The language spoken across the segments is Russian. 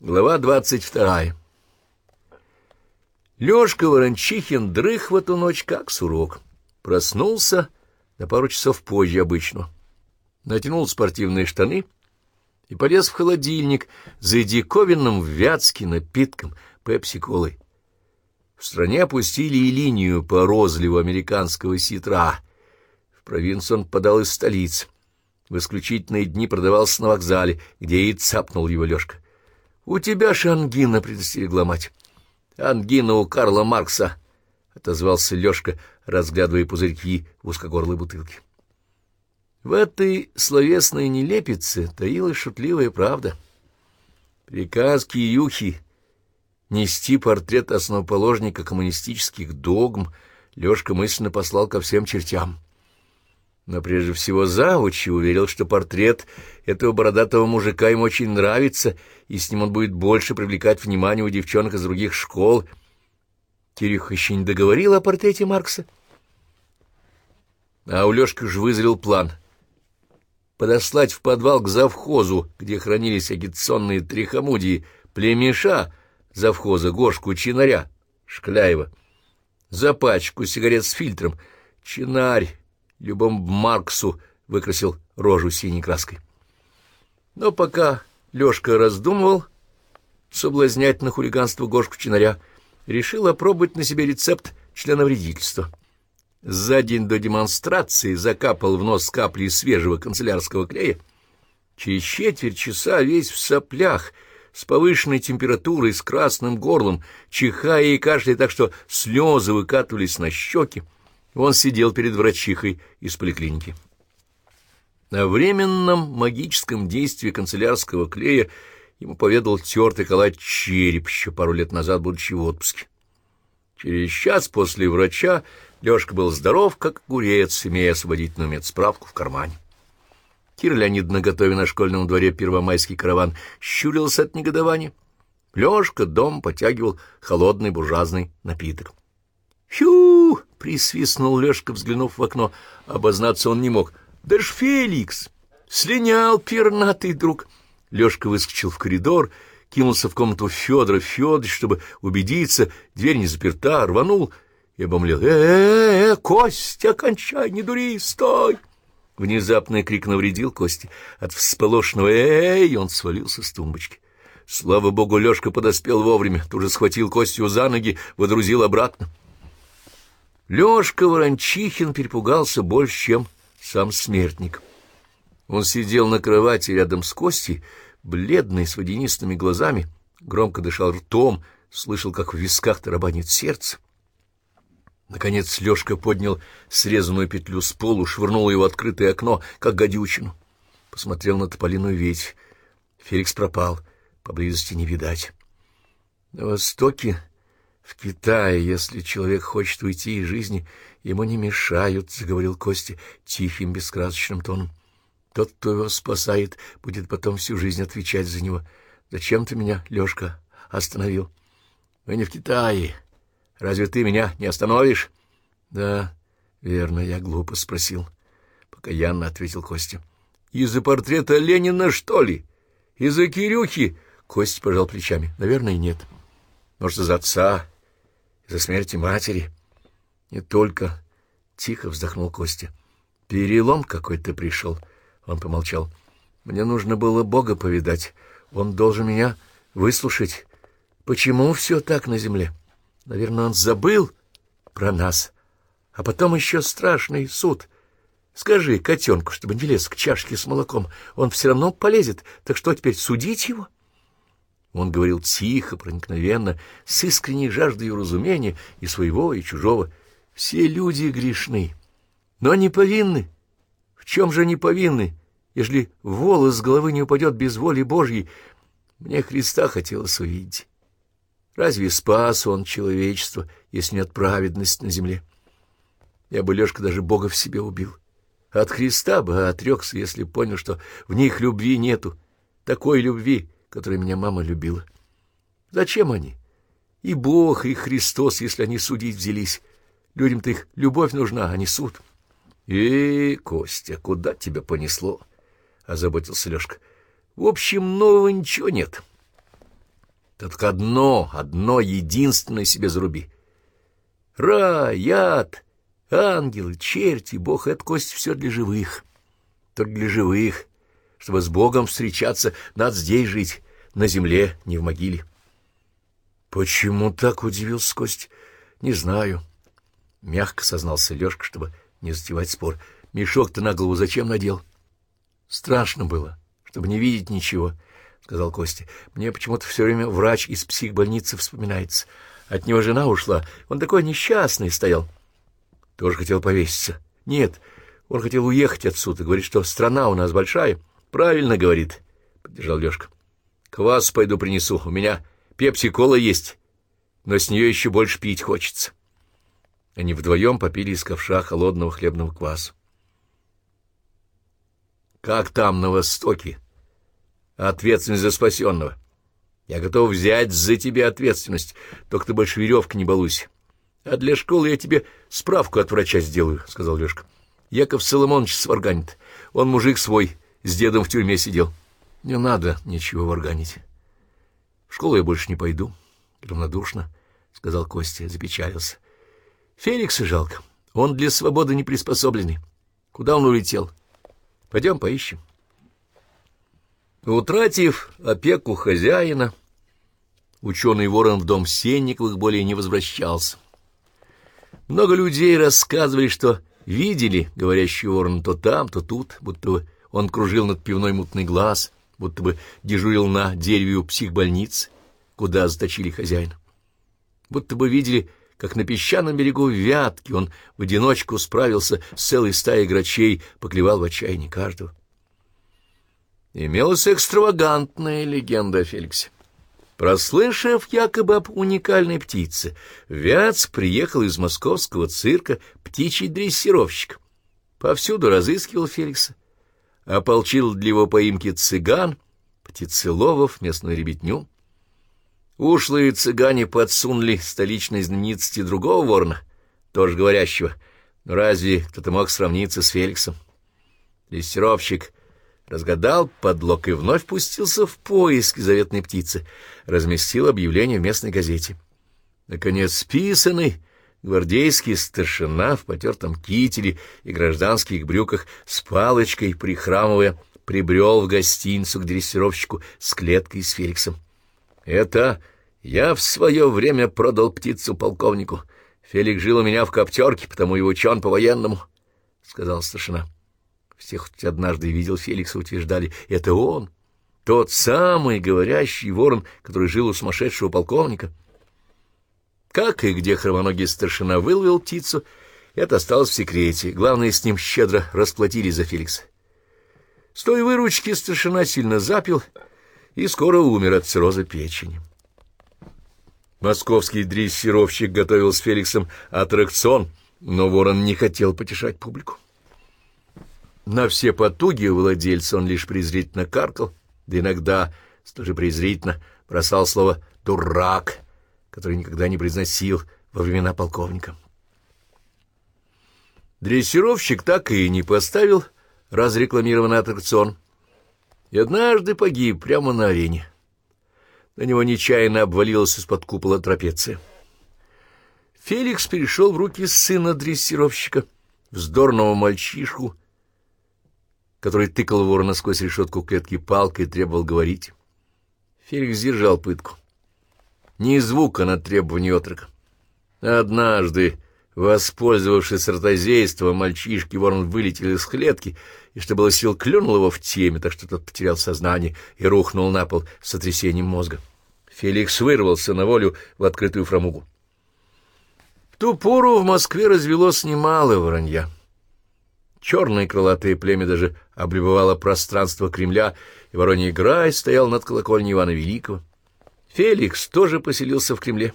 Глава двадцать вторая. Лёшка Ворончихин дрых в эту ночь как сурок. Проснулся на пару часов позже обычно. Натянул спортивные штаны и полез в холодильник за диковинным в Вятске напитком пепси-колой. В стране опустили и линию по розливу американского ситра. В провинцию он подал из столицы. В исключительные дни продавался на вокзале, где и цапнул его Лёшка. — У тебя ж ангина, — предостерегла мать. — Ангина у Карла Маркса, — отозвался Лёшка, разглядывая пузырьки в узкогорлой бутылке. В этой словесной нелепице таилась шутливая правда. Приказ Киюхи нести портрет основоположника коммунистических догм Лёшка мысленно послал ко всем чертям но прежде всего завучи уверил, что портрет этого бородатого мужика ему очень нравится, и с ним он будет больше привлекать внимание у девчонок из других школ. Кирюха еще не договорил о портрете Маркса. А у Лёшки же вызрел план — подослать в подвал к завхозу, где хранились агитационные трихомудии, племеша завхоза Гошку Чинаря, Шкляева, за пачку сигарет с фильтром. Чинарь любому Марксу выкрасил рожу синей краской. Но пока Лёшка раздумывал соблазнять на хулиганство Гошку Чинаря, решил опробовать на себе рецепт члена вредительства. За день до демонстрации закапал в нос капли свежего канцелярского клея. Через четверть часа весь в соплях, с повышенной температурой, с красным горлом, чихая и кашляя так, что слезы выкатывались на щеки, он сидел перед врачихой из поликлиники. О временном магическом действии канцелярского клея ему поведал тертый калач череп еще пару лет назад, будучи в отпуске. Через час после врача Лёшка был здоров, как огурец, имея освободительную медсправку в кармане. Кира Леонидовна, готовя на школьном дворе первомайский караван, щурился от негодования. Лёшка дом потягивал холодный буржуазный напиток. «Фью!» — присвистнул Лешка, взглянув в окно. Обознаться он не мог. «Да ж Феликс! Слинял пернатый друг!» Лешка выскочил в коридор, кинулся в комнату Федора Федорович, чтобы убедиться, дверь не заперта, рванул и обомлел. «Э-э-э, Костя, кончай, не дури, стой!» Внезапный крик навредил Косте. От всполошенного «эй» он свалился с тумбочки. Слава богу, Лешка подоспел вовремя, тут же схватил Костю за ноги, водрузил обратно. Лёшка Ворончихин перепугался больше, чем сам смертник. Он сидел на кровати рядом с Костей, бледный, с водянистыми глазами, громко дышал ртом, слышал, как в висках тарабанит сердце. Наконец Лёшка поднял срезанную петлю с полу, швырнул его в открытое окно, как гадючину. Посмотрел на тополиную ветвь. Феликс пропал, поблизости не видать. На востоке в Китае, если человек хочет уйти из жизни, ему не мешают, — заговорил Костя тихим, бескрасочным тоном. Тот, кто его спасает, будет потом всю жизнь отвечать за него. Зачем ты меня, Лёшка, остановил? Мы не в Китае. Разве ты меня не остановишь? Да, верно, я глупо спросил. Покаянно ответил Костя. Из-за портрета Ленина, что ли? Из-за Кирюхи? Костя пожал плечами. Наверное, нет. Может, из отца из-за смерти матери. Не только. Тихо вздохнул Костя. Перелом какой-то пришел. Он помолчал. Мне нужно было Бога повидать. Он должен меня выслушать. Почему все так на земле? Наверное, он забыл про нас. А потом еще страшный суд. Скажи котенку, чтобы не лез к чашке с молоком. Он все равно полезет. Так что теперь судить его? Он говорил тихо, проникновенно, с искренней жаждой разумения и своего, и чужого. Все люди грешны, но они повинны. В чем же они повинны, ежели волос с головы не упадет без воли Божьей? Мне Христа хотелось увидеть. Разве спас он человечество, если нет праведности на земле? Я бы, Лешка, даже Бога в себе убил. От Христа бы отрекся, если понял, что в них любви нету. Такой любви, которой меня мама любила. Зачем они? И Бог, и Христос, если они судить взялись. Людям-то их любовь нужна, а не суд. — Эй, Костя, куда тебя понесло? — озаботился Лешка. — В общем, нового ничего нет. только одно, одно единственное себе заруби. Рай, яд, ангелы, черти, бог — это кость все для живых. Только для живых. Чтобы с Богом встречаться, надо здесь жить, на земле, не в могиле. Почему так удивился Кость? Не знаю. Мягко сознался Лёшка, чтобы не затевать спор. Мешок-то на голову зачем надел? Страшно было, чтобы не видеть ничего, — сказал Костя. Мне почему-то все время врач из психбольницы вспоминается. От него жена ушла. Он такой несчастный стоял. Тоже хотел повеситься. Нет, он хотел уехать отсюда. Говорит, что страна у нас большая. Правильно говорит, — поддержал Лёшка. Квас пойду принесу. У меня пепси-кола есть, но с нее еще больше пить хочется. Они вдвоем попили из ковша холодного хлебного кваса. «Как там, на Востоке? Ответственность за спасенного. Я готов взять за тебя ответственность, только ты больше веревки не балуйся. А для школы я тебе справку от врача сделаю», — сказал Лешка. «Яков Соломонович сварганит. Он мужик свой, с дедом в тюрьме сидел. Не надо ничего варганить. В школу я больше не пойду. Равнодушно, — сказал Костя, запечалился. Феликса жалко. Он для свободы не приспособленный. Куда он улетел? Пойдем поищем. Утратив опеку хозяина, ученый ворон в дом Сенниковых более не возвращался. Много людей рассказывали, что видели говорящий ворон то там, то тут, будто он кружил над пивной мутный глаз, будто бы дежурил на дереве у психбольницы, куда заточили хозяина. Будто бы видели как на песчаном берегу Вятки он в одиночку справился с целой стаей грачей, поклевал в отчаянии каждого. Имелась экстравагантная легенда о Феликсе. Прослышав якобы об уникальной птице, Вятск приехал из московского цирка птичий дрессировщик. Повсюду разыскивал Феликса, ополчил для его поимки цыган, птицеловов, местную ребятню, Ушлые цыгане подсунули столичной знаменитости другого ворона, тоже говорящего. Но разве кто-то мог сравниться с Феликсом? Лессировщик разгадал подлог и вновь пустился в поиск заветной птицы, разместил объявление в местной газете. Наконец, списанный гвардейский старшина в потертом кителе и гражданских брюках с палочкой, прихрамывая, прибрел в гостиницу к дрессировщику с клеткой с Феликсом. Это я в свое время продал птицу полковнику. Фелик жил у меня в коптерке, потому и учен по-военному, — сказал старшина. Всех хоть однажды видел Феликса, утверждали. Это он, тот самый говорящий ворон, который жил у сумасшедшего полковника. Как и где хромоногий старшина выловил птицу, это осталось в секрете. Главное, с ним щедро расплатили за Феликса. С той выручки старшина сильно запил — и скоро умер от цирроза печени. Московский дрессировщик готовил с Феликсом аттракцион, но ворон не хотел потешать публику. На все потуги владельца он лишь презрительно каркал, да иногда, тоже презрительно, бросал слово «дурак», который никогда не произносил во времена полковника. Дрессировщик так и не поставил разрекламированный аттракцион, и однажды погиб прямо на арене. На него нечаянно обвалилась из-под купола трапеция. Феликс перешел в руки сына дрессировщика, вздорного мальчишку, который тыкал ворона сквозь решетку клетки палкой и требовал говорить. Феликс держал пытку. Ни звука на требование отрока. Однажды Воспользовавшись ротозейством, мальчишки ворон вылетел из клетки, и, что было сил, клюнул его в теме, так что тот потерял сознание и рухнул на пол с сотрясением мозга. Феликс вырвался на волю в открытую фрамугу. В ту пору в Москве развелось немало воронья. Черное крылатое племя даже облюбовало пространство Кремля, и Вороний Грай стоял над колокольней Ивана Великого. Феликс тоже поселился в Кремле.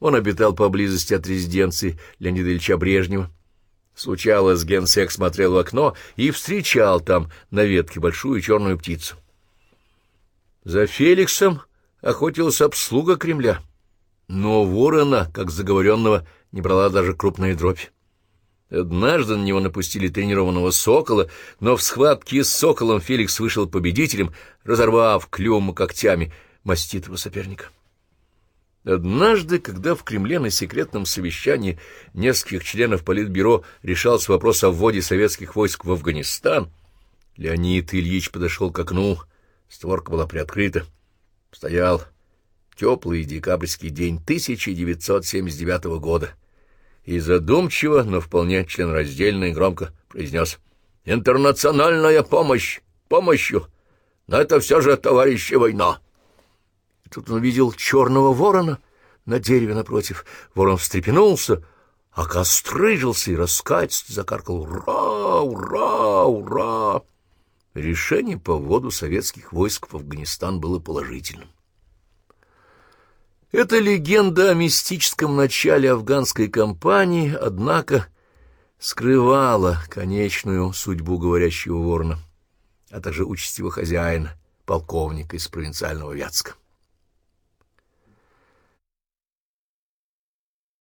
Он обитал поблизости от резиденции Леонида Ильича Брежнева. Случалось, генсек смотрел в окно и встречал там на ветке большую черную птицу. За Феликсом охотилась обслуга Кремля, но ворона, как заговоренного, не брала даже крупная дробь. Однажды на него напустили тренированного сокола, но в схватке с соколом Феликс вышел победителем, разорвав клюм когтями маститого соперника. Однажды, когда в Кремле на секретном совещании нескольких членов Политбюро решался вопрос о вводе советских войск в Афганистан, Леонид Ильич подошел к окну, створка была приоткрыта. Стоял теплый декабрьский день 1979 года и задумчиво, но вполне членраздельно и громко произнес «Интернациональная помощь! Помощью! Но это все же, товарищи, война!» Тут он увидел черного ворона на дереве напротив. Ворон встрепенулся, а кострыжился и раскатисто закаркал «Ура! Ура! Ура!». Решение по вводу советских войск в Афганистан было положительным. Эта легенда о мистическом начале афганской кампании, однако, скрывала конечную судьбу говорящего ворона, а также участь его хозяина, полковника из провинциального Вятска.